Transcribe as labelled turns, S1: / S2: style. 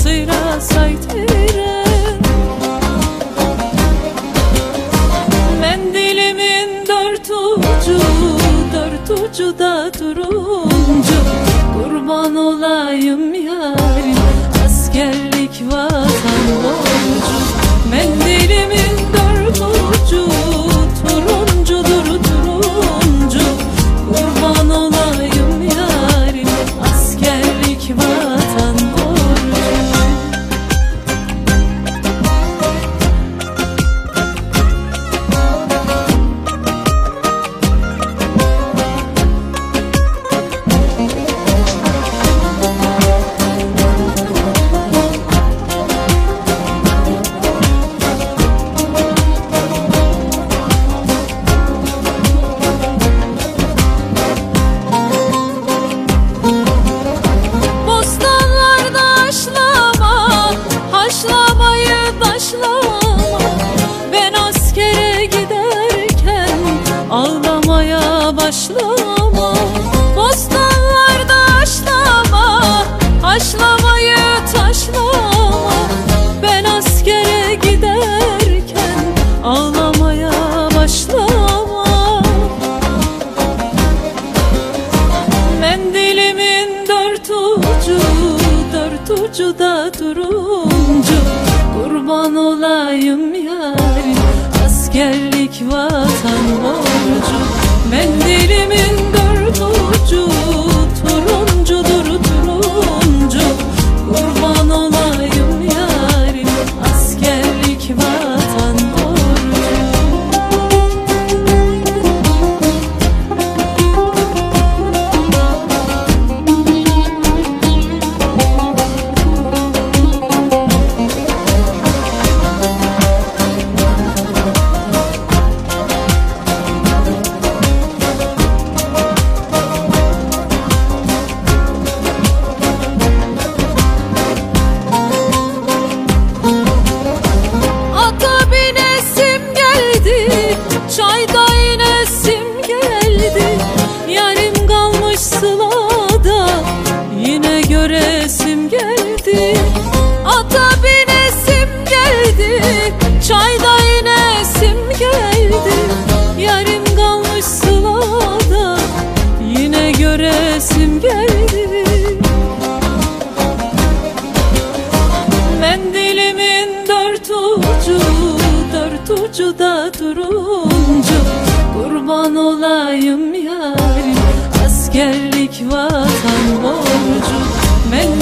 S1: Postasıyla saydıran Mendilimin dört ucu Dört ucu da turuncu. Kurban olayım yarim Askerlik vatan borcu. Mendilimin Ağlamaya başlama Bostanlarda haşlama Haşlamayı taşlama. Ben askere giderken Ağlamaya başlama. Mendilimin dört ucu Dört ucu da turuncu. Kurban olayım Askerlik vatan borcu Ucu da turuncu Kurban olayım yarim. Askerlik vatan borcu Mendilimin